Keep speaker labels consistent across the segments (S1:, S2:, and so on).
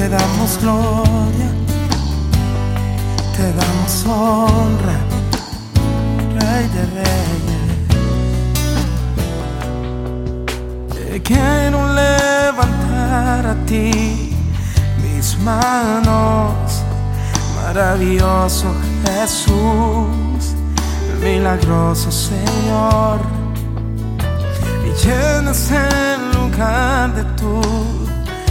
S1: Te damos gloria, te damos honra, Rey de Reyes. Te quiero levantar a ti mis manos, maravilloso Jesús, milagroso Señor, y llenas el lugar de tu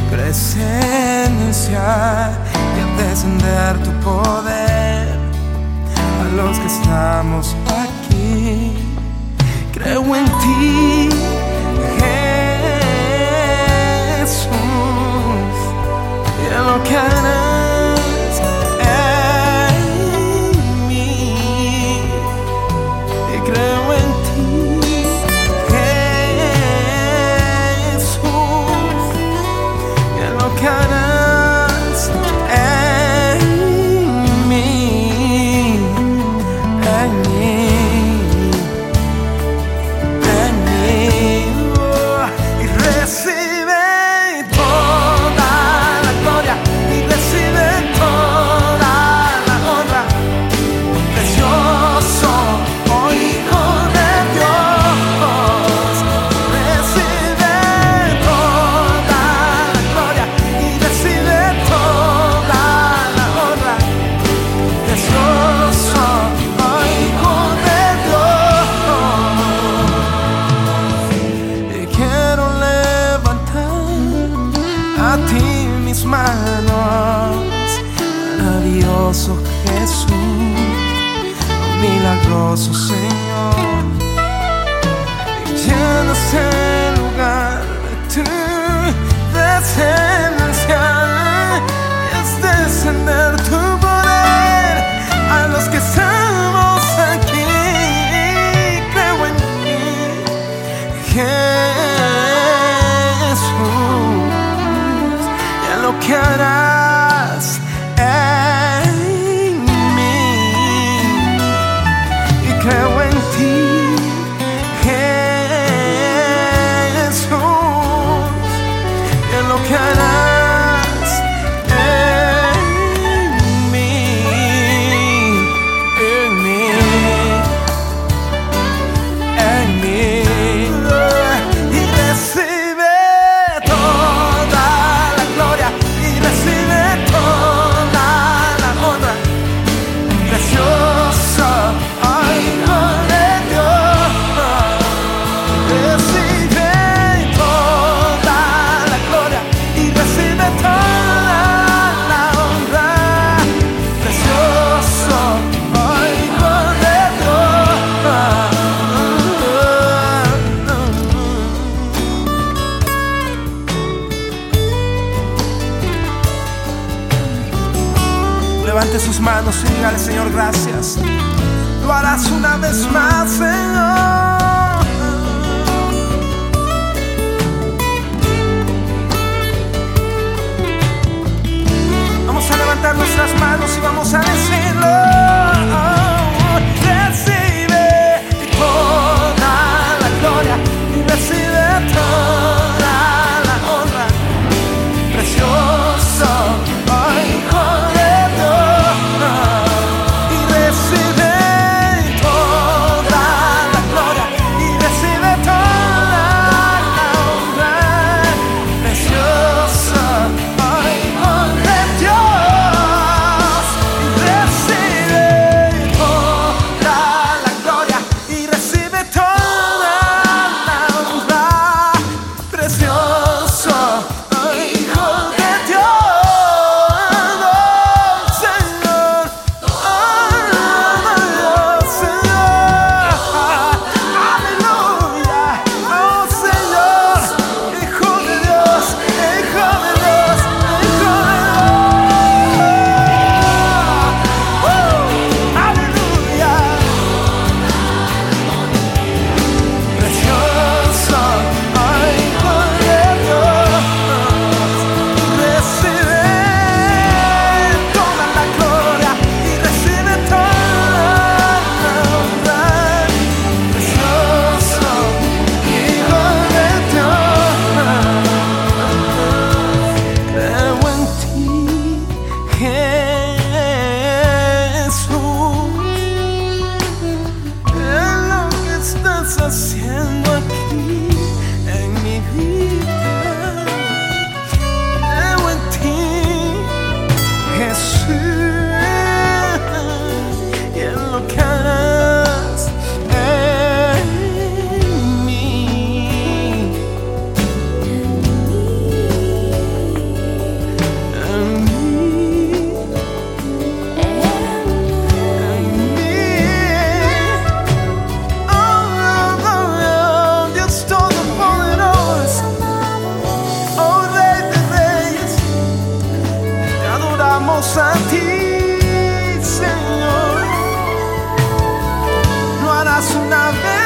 S1: presencia y a descender tu poder a los que estamos aquí. Creo en ti, Jesús, y en lo que haré. a ti mis manos, maravilloso Jesús, milagroso Señor, llenas can out Levante sus manos y dígale, Señor, gracias. Lo harás una vez más, Señor. Clamamos a ti, Señor. Lo harás una vez